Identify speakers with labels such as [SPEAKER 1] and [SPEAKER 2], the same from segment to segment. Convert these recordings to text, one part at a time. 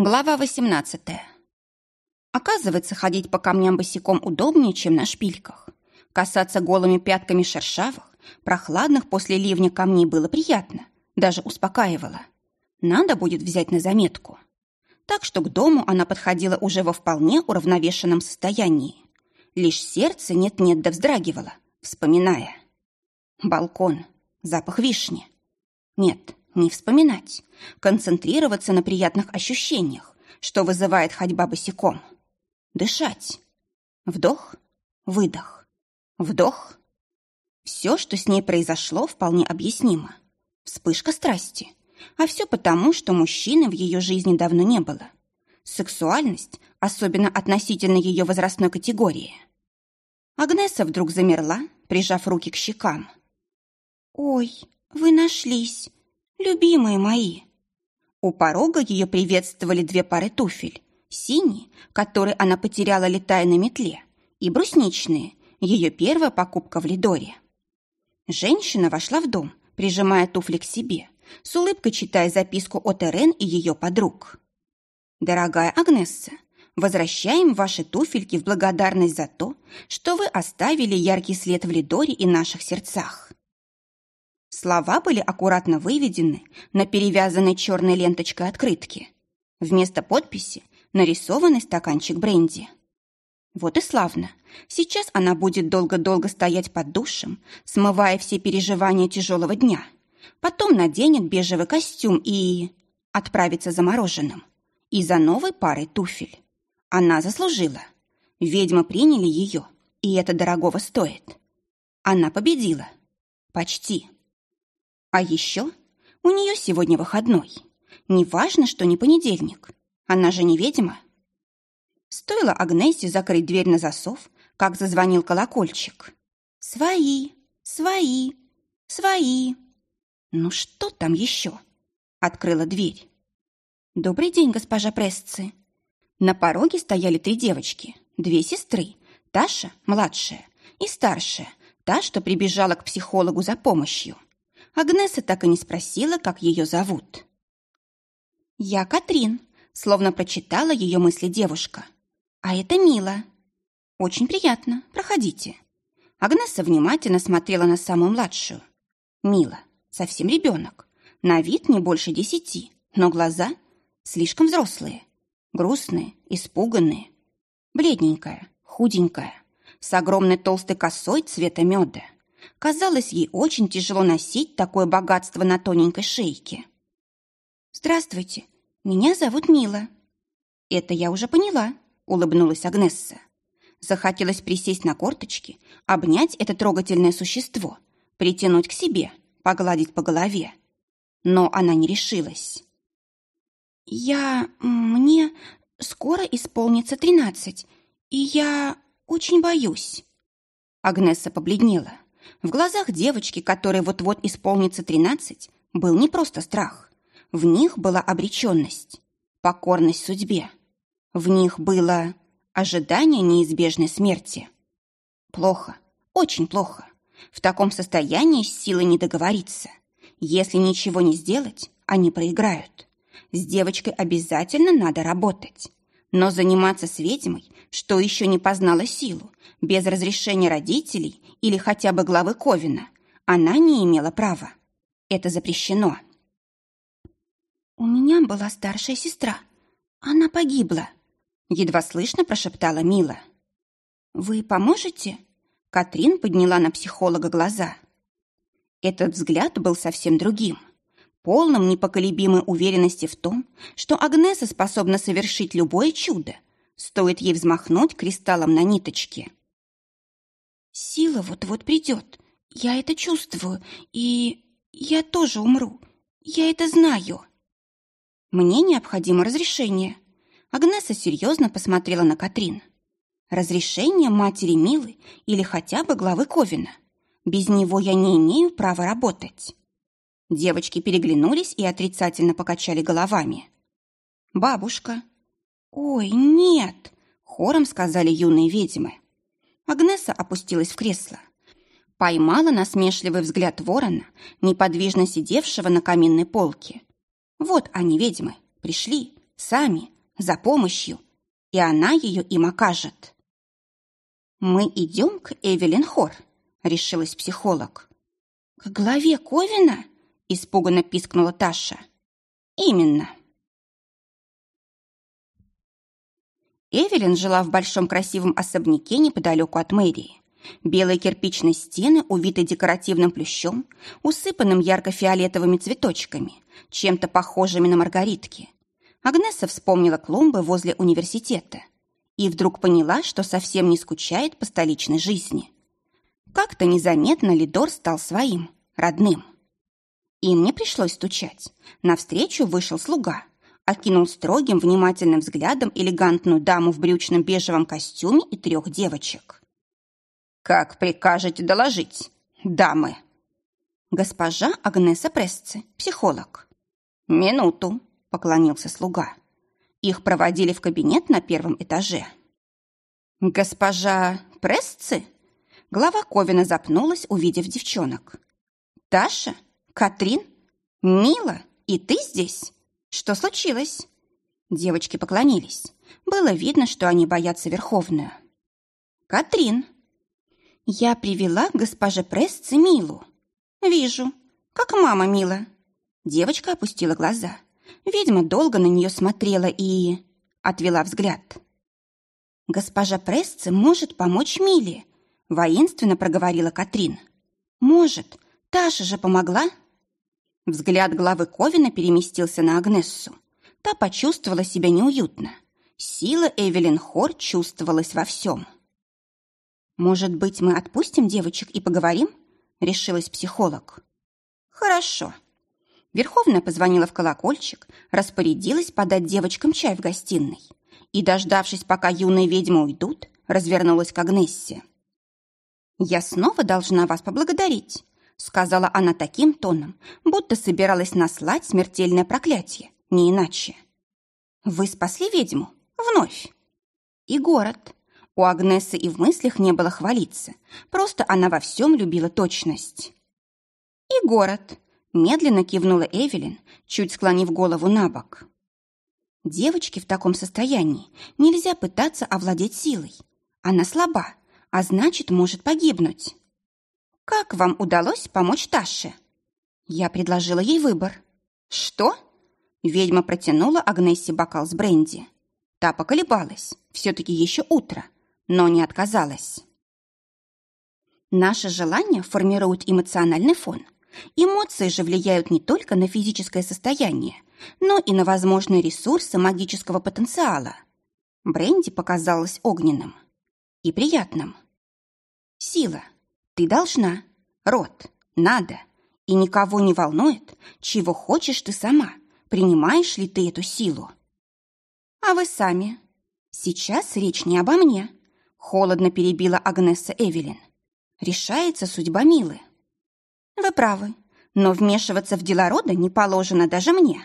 [SPEAKER 1] Глава 18. Оказывается, ходить по камням босиком удобнее, чем на шпильках. Касаться голыми пятками шершавых, прохладных после ливня камней было приятно, даже успокаивало. Надо будет взять на заметку. Так что к дому она подходила уже во вполне уравновешенном состоянии. Лишь сердце нет-нет да вздрагивало, вспоминая. Балкон, запах вишни. Нет, не вспоминать. Концентрироваться на приятных ощущениях, что вызывает ходьба босиком. Дышать. Вдох, выдох. Вдох. Все, что с ней произошло, вполне объяснимо. Вспышка страсти. А все потому, что мужчины в ее жизни давно не было. Сексуальность, особенно относительно ее возрастной категории. Агнеса вдруг замерла, прижав руки к щекам. «Ой, вы нашлись!» «Любимые мои!» У порога ее приветствовали две пары туфель. Синие, которые она потеряла, летая на метле, и брусничные, ее первая покупка в Лидоре. Женщина вошла в дом, прижимая туфли к себе, с улыбкой читая записку от Эрен и ее подруг. «Дорогая Агнесса, возвращаем ваши туфельки в благодарность за то, что вы оставили яркий след в Лидоре и наших сердцах. Слова были аккуратно выведены на перевязанной черной ленточкой открытке. Вместо подписи нарисованный стаканчик бренди. Вот и славно. Сейчас она будет долго-долго стоять под душем, смывая все переживания тяжелого дня. Потом наденет бежевый костюм и... отправится за мороженым. И за новой парой туфель. Она заслужила. Ведьмы приняли ее, и это дорогого стоит. Она победила. Почти. А еще у нее сегодня выходной. Неважно, что не понедельник. Она же не ведьма. Стоило Агнессе закрыть дверь на засов, как зазвонил колокольчик. «Свои, свои, свои». «Ну что там еще?» Открыла дверь. «Добрый день, госпожа Прессы». На пороге стояли три девочки, две сестры, Таша, младшая, и старшая, та, что прибежала к психологу за помощью. Агнеса так и не спросила, как ее зовут. «Я Катрин», словно прочитала ее мысли девушка. «А это Мила». «Очень приятно. Проходите». Агнеса внимательно смотрела на самую младшую. Мила, совсем ребенок. На вид не больше десяти, но глаза слишком взрослые. Грустные, испуганные. Бледненькая, худенькая, с огромной толстой косой цвета меда. Казалось, ей очень тяжело носить такое богатство на тоненькой шейке. «Здравствуйте, меня зовут Мила». «Это я уже поняла», — улыбнулась Агнесса. Захотелось присесть на корточки, обнять это трогательное существо, притянуть к себе, погладить по голове. Но она не решилась. «Я... мне скоро исполнится тринадцать, и я очень боюсь». Агнесса побледнела. В глазах девочки, которой вот-вот исполнится тринадцать, был не просто страх. В них была обреченность, покорность судьбе. В них было ожидание неизбежной смерти. Плохо, очень плохо. В таком состоянии с силой не договориться. Если ничего не сделать, они проиграют. С девочкой обязательно надо работать. Но заниматься с ведьмой, что еще не познала силу, без разрешения родителей или хотя бы главы Ковина, она не имела права. Это запрещено. «У меня была старшая сестра. Она погибла», — едва слышно прошептала Мила. «Вы поможете?» Катрин подняла на психолога глаза. Этот взгляд был совсем другим полном непоколебимой уверенности в том, что Агнеса способна совершить любое чудо, стоит ей взмахнуть кристаллом на ниточке. «Сила вот-вот придет, я это чувствую, и я тоже умру, я это знаю». «Мне необходимо разрешение». Агнеса серьезно посмотрела на Катрин. «Разрешение матери Милы или хотя бы главы Ковина. Без него я не имею права работать». Девочки переглянулись и отрицательно покачали головами. «Бабушка». «Ой, нет!» — хором сказали юные ведьмы. Агнеса опустилась в кресло. Поймала насмешливый взгляд ворона, неподвижно сидевшего на каминной полке. «Вот они, ведьмы, пришли, сами, за помощью, и она ее им окажет. «Мы идем к Эвелин Хор», — решилась психолог. «К главе Ковина?» — испуганно пискнула Таша. «Именно». Эвелин жила в большом красивом особняке неподалеку от мэрии. Белые кирпичные стены, увиты декоративным плющом, усыпанным ярко-фиолетовыми цветочками, чем-то похожими на маргаритки. Агнеса вспомнила клумбы возле университета и вдруг поняла, что совсем не скучает по столичной жизни. Как-то незаметно Лидор стал своим, родным. Им не пришлось стучать. Навстречу вышел слуга, окинул строгим, внимательным взглядом элегантную даму в брючном бежевом костюме и трех девочек. «Как прикажете доложить, дамы?» «Госпожа Агнеса Пресци, психолог». «Минуту», — поклонился слуга. Их проводили в кабинет на первом этаже. «Госпожа Пресци?» Глава Ковина запнулась, увидев девчонок. «Таша? Катрин? Мила? И ты здесь? Что случилось?» Девочки поклонились. Было видно, что они боятся Верховную. «Катрин!» «Я привела госпоже Пресце Милу». «Вижу. Как мама Мила». Девочка опустила глаза. Ведьма долго на нее смотрела и... отвела взгляд. «Госпожа Пресце может помочь Миле», — воинственно проговорила Катрин. «Может. Таша же помогла». Взгляд главы Ковина переместился на Агнессу. Та почувствовала себя неуютно. Сила Эвелин Хор чувствовалась во всем. «Может быть, мы отпустим девочек и поговорим?» — решилась психолог. «Хорошо», Верховная позвонила в колокольчик, распорядилась подать девочкам чай в гостиной и, дождавшись, пока юные ведьмы уйдут, развернулась к Агнессе. «Я снова должна вас поблагодарить», — сказала она таким тоном, будто собиралась наслать смертельное проклятие, не иначе. «Вы спасли ведьму? Вновь!» «И город». У Агнессы и в мыслях не было хвалиться, просто она во всем любила точность. «И город», Медленно кивнула Эвелин, чуть склонив голову на бок. Девочке в таком состоянии нельзя пытаться овладеть силой. Она слаба, а значит, может погибнуть. Как вам удалось помочь Таше? Я предложила ей выбор. Что? Ведьма протянула Агнессе бокал с бренди. Та поколебалась, все-таки еще утро, но не отказалась. Наше желание формирует эмоциональный фон – Эмоции же влияют не только на физическое состояние, но и на возможные ресурсы магического потенциала. Бренди показалось огненным и приятным. Сила. Ты должна. Род. Надо. И никого не волнует, чего хочешь ты сама. Принимаешь ли ты эту силу? А вы сами. Сейчас речь не обо мне. Холодно перебила Агнеса Эвелин. Решается судьба Милы. Вы правы, но вмешиваться в дела рода не положено даже мне.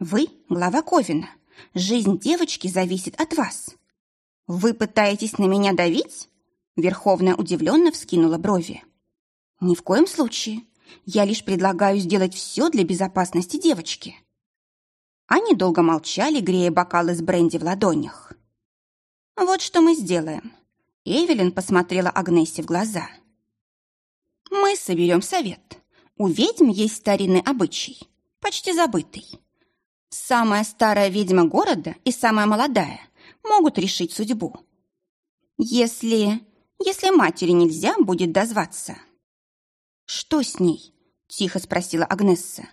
[SPEAKER 1] Вы — глава Ковина. Жизнь девочки зависит от вас. Вы пытаетесь на меня давить? Верховная удивленно вскинула брови. Ни в коем случае. Я лишь предлагаю сделать все для безопасности девочки. Они долго молчали, грея бокалы с бренди в ладонях. Вот что мы сделаем. Эвелин посмотрела Агнессе в глаза. — мы соберем совет. У ведьм есть старинный обычай, почти забытый. Самая старая ведьма города и самая молодая могут решить судьбу. Если... если матери нельзя будет дозваться. «Что с ней?» – тихо спросила Агнесса.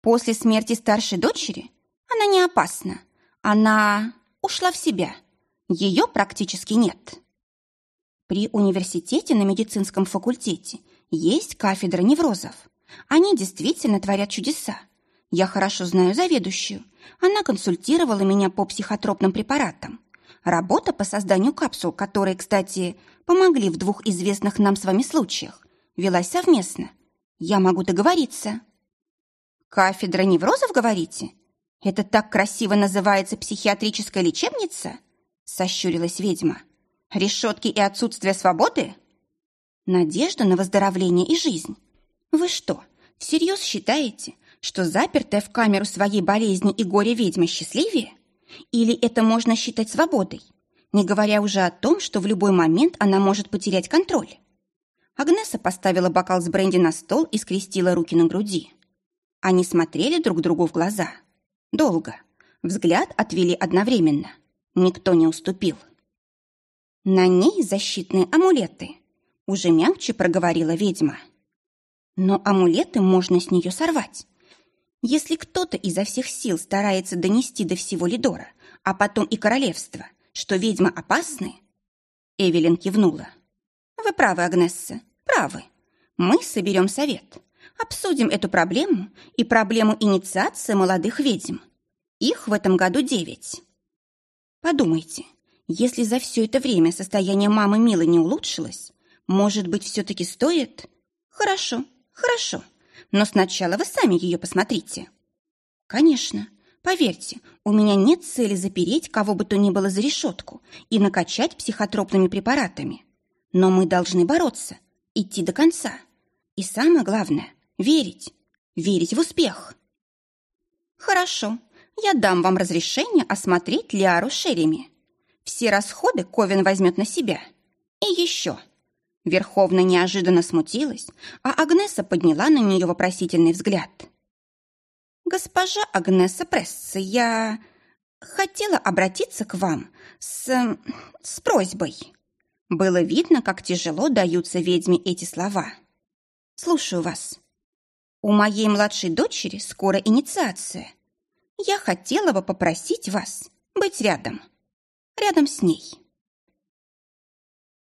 [SPEAKER 1] «После смерти старшей дочери она не опасна. Она ушла в себя. Ее практически нет». При университете на медицинском факультете есть кафедра неврозов. Они действительно творят чудеса. Я хорошо знаю заведующую. Она консультировала меня по психотропным препаратам. Работа по созданию капсул, которые, кстати, помогли в двух известных нам с вами случаях, велась совместно. Я могу договориться. Кафедра неврозов, говорите? Это так красиво называется психиатрическая лечебница? Сощурилась ведьма. Решетки и отсутствие свободы? Надежда на выздоровление и жизнь. Вы что, всерьез считаете, что запертая в камеру своей болезни и горе ведьма счастливее? Или это можно считать свободой, не говоря уже о том, что в любой момент она может потерять контроль? Агнеса поставила бокал с бренди на стол и скрестила руки на груди. Они смотрели друг другу в глаза. Долго. Взгляд отвели одновременно. Никто не уступил. На ней защитные амулеты. Уже мягче проговорила ведьма. Но амулеты можно с нее сорвать. Если кто-то изо всех сил старается донести до всего Лидора, а потом и королевства, что ведьмы опасны, Эвелин кивнула. Вы правы, Агнесса, правы. Мы соберем совет, обсудим эту проблему и проблему инициации молодых ведьм. Их в этом году девять. Подумайте, если за все это время состояние мамы Милы не улучшилось, может быть, все-таки стоит? Хорошо, хорошо. Но сначала вы сами ее посмотрите. Конечно. Поверьте, у меня нет цели запереть кого бы то ни было за решетку и накачать психотропными препаратами. Но мы должны бороться, идти до конца. И самое главное — верить. Верить в успех. Хорошо, я дам вам разрешение осмотреть Лиару Шереми. Все расходы Ковен возьмет на себя. И еще. Верховна неожиданно смутилась, а Агнеса подняла на нее вопросительный взгляд. «Госпожа Агнеса Пресса, я хотела обратиться к вам с... с просьбой». Было видно, как тяжело даются ведьме эти слова. «Слушаю вас. У моей младшей дочери скоро инициация. Я хотела бы попросить вас быть рядом. Рядом с ней».